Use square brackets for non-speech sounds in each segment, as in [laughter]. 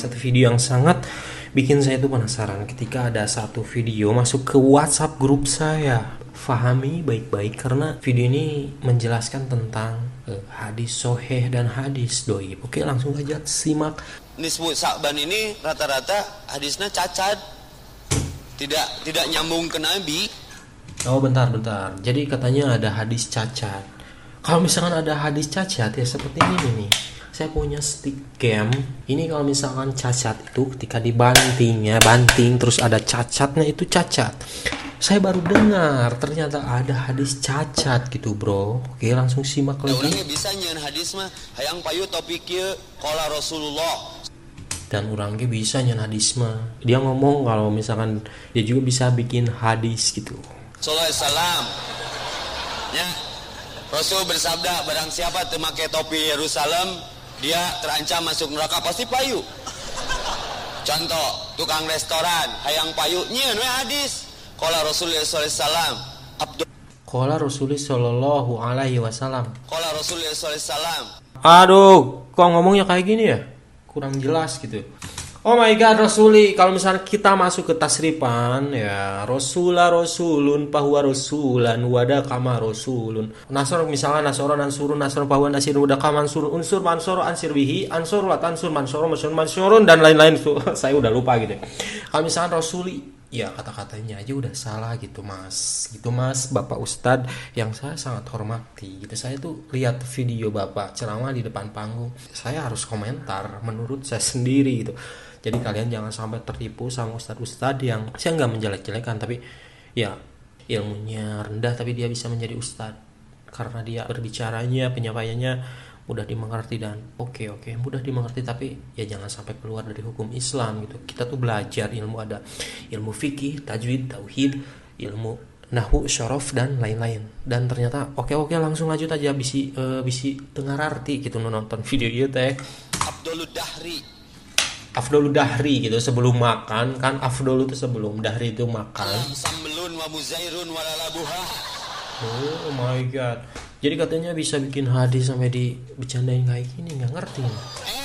satu video yang sangat bikin saya itu penasaran ketika ada satu video masuk ke WhatsApp grup saya. Fahami baik-baik karena video ini menjelaskan tentang uh, hadis soheh dan hadis doi. Oke, langsung aja simak. Nisbu Sa'ban ini rata-rata hadisnya cacat. Tidak tidak nyambung ke Nabi. Oh, bentar, bentar. Jadi katanya ada hadis cacat. Kalau misalkan ada hadis cacat ya seperti ini nih saya punya stick cam ini kalau misalkan cacat itu ketika dibantingnya banting terus ada cacatnya itu cacat. Saya baru dengar ternyata ada hadis cacat gitu bro. Oke langsung simak lagi. orangnya bisa nyen hadis mah. Hayang payu topiknya kola Rasulullah. Dan orangnya bisa nyen hadis mah. Dia ngomong kalau misalkan dia juga bisa bikin hadis gitu. Sallallahu salam ya. Rasul bersabda barang siapa temakai topi Yerusalem dia terancam masuk neraka pasti payu contoh tukang restoran hayang payu nyian we hadis Kala Rasulullah SAW Abdul Kala Rasulullah Sallallahu Alaihi Wasallam Kala Rasulullah SAW Aduh, kok ngomongnya kayak gini ya? Kurang jelas gitu. Oh my god Rasuli. Kalau misalnya kita masuk ke tasripan Ya Rasulah Rasulun Pahuwa Rasulan Wada kama Rasulun. Nasor misalnya Nasoro Nansurun Nasor Pahuwa Nasir Wada kama Unsur Mansoro Ansir Wihi Ansur Lat Ansur Mansoro Mansur Mansurun Dan lain-lain. [laughs] Saya udah lupa gitu Kalau misalnya Rasuli ya kata-katanya aja udah salah gitu mas. Gitu mas bapak ustad yang saya sangat hormati gitu. Saya tuh lihat video bapak ceramah di depan panggung. Saya harus komentar menurut saya sendiri gitu jadi kalian jangan sampai tertipu sama ustadz-ustadz yang saya nggak menjelek-jelekan tapi ya ilmunya rendah tapi dia bisa menjadi ustadz karena dia berbicaranya penyampaiannya mudah dimengerti dan oke okay, oke okay, mudah dimengerti tapi ya jangan sampai keluar dari hukum Islam gitu. Kita tuh belajar ilmu ada ilmu fikih tajwid tauhid ilmu nahu syaraf dan lain-lain. Dan ternyata oke okay, oke okay, langsung lanjut aja bisi uh, bisi dengar arti gitu nonton video itu teh. Abdul Dahri Afdolu dahri gitu sebelum makan kan afdolu itu sebelum dahri itu makan. Oh my god. Jadi katanya bisa bikin hadis sampai di bercandain kayak gini nggak ngerti. Eh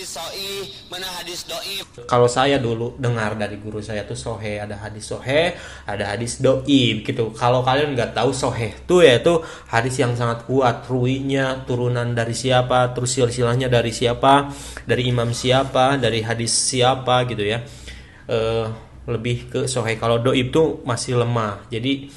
hadis soi, mana hadis doib. Kalau saya dulu dengar dari guru saya tuh sohe, ada hadis sohe, ada hadis doib gitu. Kalau kalian nggak tahu sohe tuh ya itu hadis yang sangat kuat, ruinya turunan dari siapa, terus silsilahnya dari siapa, dari imam siapa, dari hadis siapa gitu ya. E, lebih ke sohe. Kalau doib tuh masih lemah. Jadi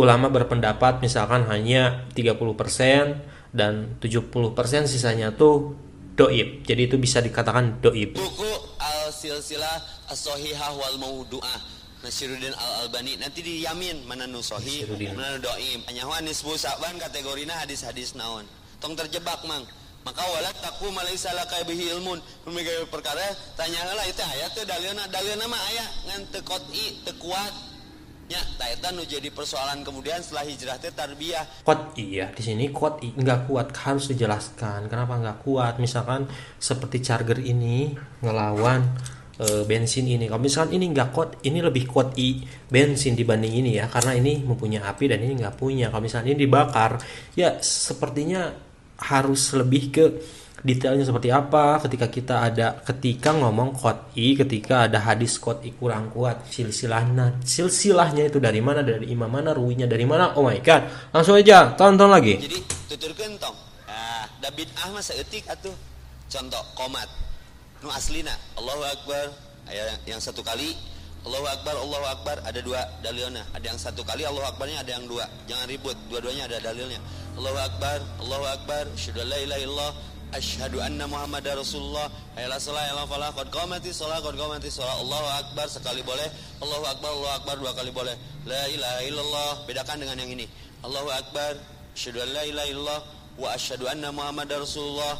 ulama berpendapat misalkan hanya 30% dan 70% sisanya tuh doib. Jadi itu bisa dikatakan doib. Buku al silsilah as wal maudu'ah Nasiruddin Al Albani nanti diyamin mana nu sohi mana nu doib. Nyawa nisbu saban kategorina hadis-hadis naon. Tong terjebak mang. Maka wala taku malaisa laka bihi ilmun. Pemikiran perkara tanya lah itu ayat tuh dalilna dalilna mah aya ngan teu qot'i teu kuat Ya, taitan jadi persoalan kemudian setelah hijrah teh tarbiyah. Kuat iya, di sini kuat nggak kuat harus dijelaskan. Kenapa nggak kuat? Misalkan seperti charger ini ngelawan e, bensin ini. Kalau misalkan ini nggak kuat, ini lebih kuat i bensin dibanding ini ya, karena ini mempunyai api dan ini nggak punya. Kalau misalnya ini dibakar, ya sepertinya harus lebih ke detailnya seperti apa ketika kita ada ketika ngomong i ketika ada hadis i kurang kuat silsilahnya silsilahnya itu dari mana dari imam mana ruwinya dari mana oh my god langsung aja tonton lagi jadi tutur kentong ah David Ahmad seetik atuh contoh komat nu aslina Allahu Akbar yang satu kali Allahu Akbar, Allahu Akbar ada dua dalilnya. Ada yang satu kali Allahu Akbarnya, ada yang dua. Jangan ribut, dua-duanya ada dalilnya. Allahu Akbar, Allahu Akbar, syukur la Asyhadu anna Muhammad Rasulullah. Hayala salah hayala falah. Qad qamati salah Qad qamati salah. Allahu Akbar sekali boleh. Allahu Akbar Allahu Akbar dua kali boleh. La ilaha illallah. Bedakan dengan yang ini. Allahu Akbar. Asyhadu an la ilaha illallah Wa asyhadu anna Muhammad Rasulullah.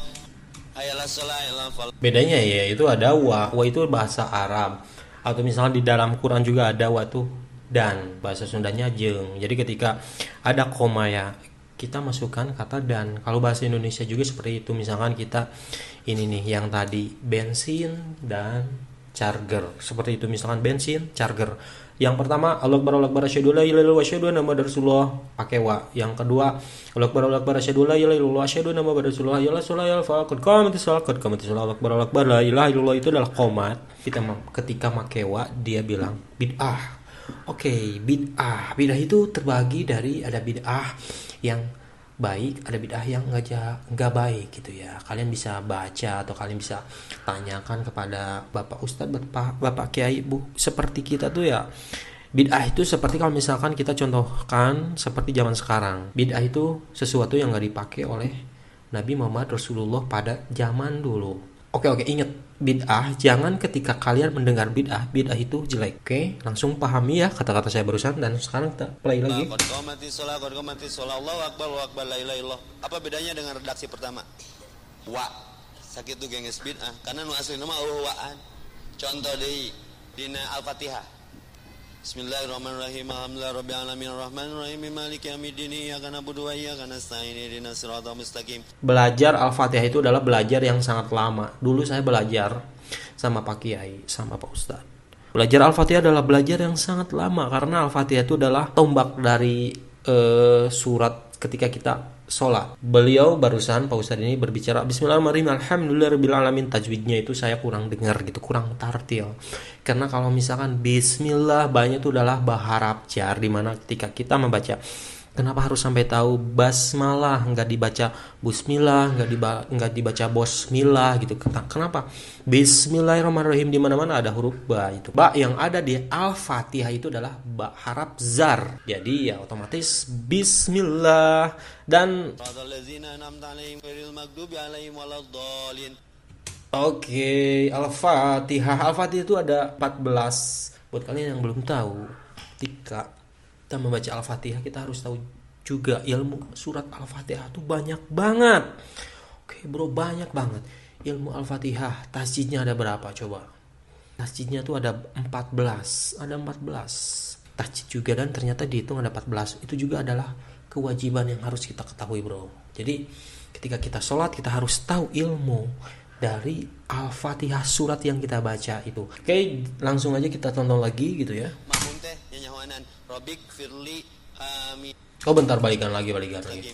Hayala salah hayala falah. Bedanya ya itu ada wa. Wa itu bahasa Arab. Atau misalnya di dalam Quran juga ada wa tuh. Dan bahasa Sundanya jeng. Jadi ketika ada koma ya kita masukkan kata dan. Kalau bahasa Indonesia juga seperti itu. Misalkan kita ini nih yang tadi bensin dan charger. Seperti itu. Misalkan bensin charger. Yang pertama Allah Akbar Allah Akbar asyhadu la ilaha illallah asyhadu rasulullah. Pakai wa. Yang kedua Allah Akbar Allah Akbar asyhadu la ilaha illallah asyhadu anna rasulullah. Ya rasulullah ya rasulullah qad qamatis shalah qad qamatis shalah Allah Akbar Allah Akbar la ilaha illallah itu adalah komat kita ketika pakai wa dia bilang bid'ah Oke, okay, bid'ah. Bid'ah itu terbagi dari ada bid'ah yang baik, ada bid'ah yang nggak nggak baik gitu ya. Kalian bisa baca atau kalian bisa tanyakan kepada bapak ustadz, bapak bapak kiai bu. Seperti kita tuh ya, bid'ah itu seperti kalau misalkan kita contohkan seperti zaman sekarang. Bid'ah itu sesuatu yang nggak dipakai oleh Nabi Muhammad Rasulullah pada zaman dulu Oke oke ingat bid'ah jangan ketika kalian mendengar bid'ah bid'ah itu jelek. Oke langsung pahami ya kata-kata saya barusan dan sekarang kita play lagi. Apa bedanya dengan redaksi pertama? Wa sakit tuh genges bid'ah karena nu asli nama wa'an. Contoh di dina al-fatihah Bismillahirrahmanirrahim. Alhamdulillahirabbil alamin arrahmanirrahim maliki yaumiddin iyyaka na'budu wa iyyaka nasta'in ihdinas siratal mustaqim. Belajar Al-Fatihah itu adalah belajar yang sangat lama. Dulu saya belajar sama Pak Kiai, sama Pak Ustadz. Belajar Al-Fatihah adalah belajar yang sangat lama karena Al-Fatihah itu adalah tombak dari uh, surat ketika kita sholat. Beliau barusan Pak Ustadz ini berbicara Bismillahirrahmanirrahim Alhamdulillahirrahmanirrahim Tajwidnya itu saya kurang dengar gitu Kurang tartil Karena kalau misalkan Bismillah banyak itu adalah baharap jar Di mana ketika kita membaca Kenapa harus sampai tahu basmalah? Nggak dibaca bismillah nggak diba nggak dibaca bosmillah gitu. Kenapa? Bismillahirrahmanirrahim di mana-mana ada huruf ba itu. Ba yang ada di al-fatihah itu adalah ba harap zar. Jadi ya otomatis Bismillah. Dan Oke, Al-Fatihah. Al-Fatihah itu ada 14. Buat kalian yang belum tahu, ketika kita membaca Al-Fatihah kita harus tahu juga ilmu surat Al-Fatihah itu banyak banget. Oke bro banyak banget. Ilmu Al-Fatihah tasjidnya ada berapa coba? Tasjidnya tuh ada 14. Ada 14. Tasjid juga dan ternyata dihitung ada 14. Itu juga adalah kewajiban yang harus kita ketahui bro. Jadi ketika kita sholat kita harus tahu ilmu dari Al-Fatihah surat yang kita baca itu. Oke, langsung aja kita tonton lagi gitu ya. Amin. Oh bentar balikan lagi balikan lagi.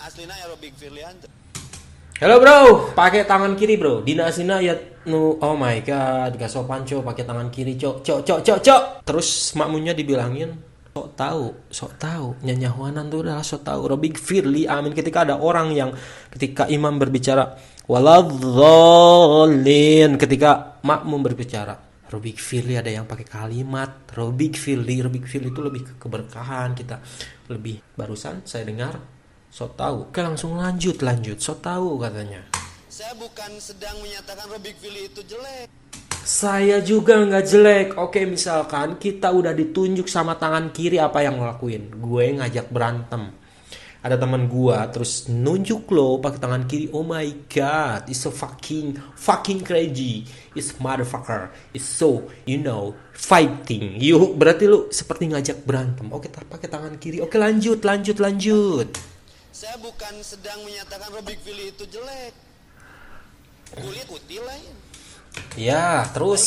Aslina ya anta. Halo bro, pakai tangan kiri bro. Dina asina ya nu oh my god, gak sopan cok pakai tangan kiri cok cok cok cok cok. Terus makmunya dibilangin sok tahu, sok tahu. Nyanyawanan tuh adalah sok tahu. Robik firli amin. Ketika ada orang yang ketika imam berbicara waladzallin. Ketika makmum berbicara Rubik Firli ada yang pakai kalimat Rubik Firli Rubik Firli itu lebih ke keberkahan kita. Lebih barusan saya dengar so tahu. Oke langsung lanjut lanjut. So tahu katanya. Saya bukan sedang menyatakan Rubik Firli itu jelek saya juga nggak jelek. Oke misalkan kita udah ditunjuk sama tangan kiri apa yang ngelakuin gue ngajak berantem. Ada teman gua terus nunjuk lo pakai tangan kiri. Oh my god it's so fucking fucking crazy. It's motherfucker. It's so you know fighting. You berarti lu seperti ngajak berantem. Oke pakai tangan kiri. Oke lanjut lanjut lanjut. Saya bukan sedang menyatakan Robik Vili itu jelek. Kulit putih lain ya terus.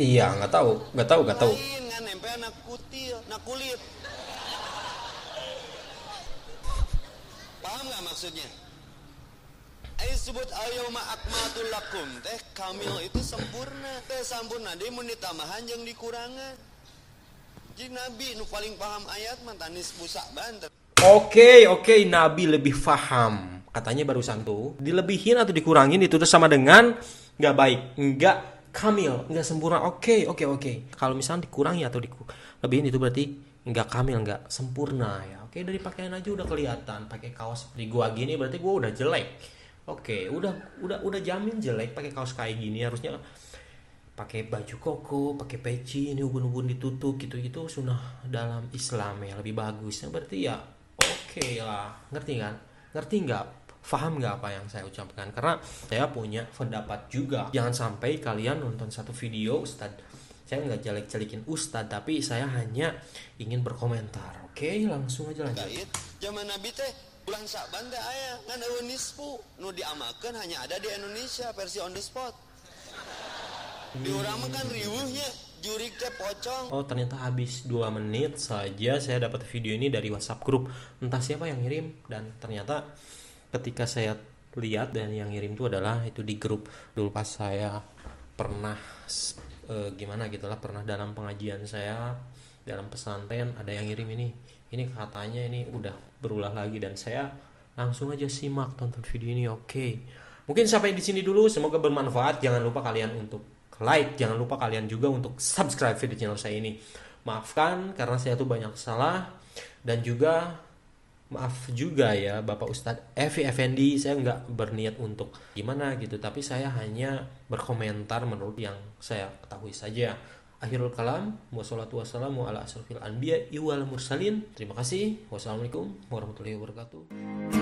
Iya nggak tahu nggak tahu nggak tahu. Kulit. Paham nggak maksudnya? Ayo sebut ayoma akmatul lakum. Teh kamil itu sempurna. Teh sempurna dia mau ditambahan yang dikurangan jadi nabi nu paling paham ayat mantanis busak banter. Oke okay, oke okay, nabi lebih paham katanya barusan tuh dilebihin atau dikurangin itu tuh sama dengan nggak baik. Nggak kamil. Nggak sempurna. Oke okay, oke okay, oke. Okay. kalau misalnya dikurangi atau dilebihin itu berarti nggak kamil nggak sempurna ya. Oke dari pakaian aja udah kelihatan. Pakai kaos seperti gua gini berarti gua udah jelek. Oke udah udah udah jamin jelek pakai kaos kayak gini. Harusnya pakai baju koko pakai peci ini ubun-ubun ditutup gitu. Itu sunnah dalam Islam ya. Lebih bagus. Ya berarti ya oke lah. Ngerti kan? Ngerti nggak paham nggak apa yang saya ucapkan? Karena saya punya pendapat juga. Jangan sampai kalian nonton satu video Ustadz. Saya nggak jelek-jelekin Ustadz tapi saya hanya ingin berkomentar. Oke langsung aja lanjut. Zaman Nabi teh bulan Syaban teh aya ngan eueun nisfu. Nu diamakeun hanya ada di Indonesia versi on the spot. Di urang mah kan riuhnya jurik teh pocong. Oh ternyata habis 2 menit saja saya dapat video ini dari WhatsApp grup entah siapa yang ngirim dan ternyata ketika saya lihat dan yang ngirim itu adalah itu di grup. Dulu pas saya pernah eh, gimana gitulah pernah dalam pengajian saya dalam pesantren ada yang ngirim ini ini katanya ini udah berulah lagi dan saya langsung aja simak tonton video ini oke. Mungkin sampai di sini dulu semoga bermanfaat. Jangan lupa kalian untuk like jangan lupa kalian juga untuk subscribe video channel saya ini. Maafkan karena saya tuh banyak salah. Dan juga maaf juga ya Bapak Ustadz. Evi Effendi saya nggak berniat untuk gimana gitu tapi saya hanya berkomentar menurut yang saya ketahui saja. Akhirul kalam wassalamualaikum warahmatullahi wabarakatuh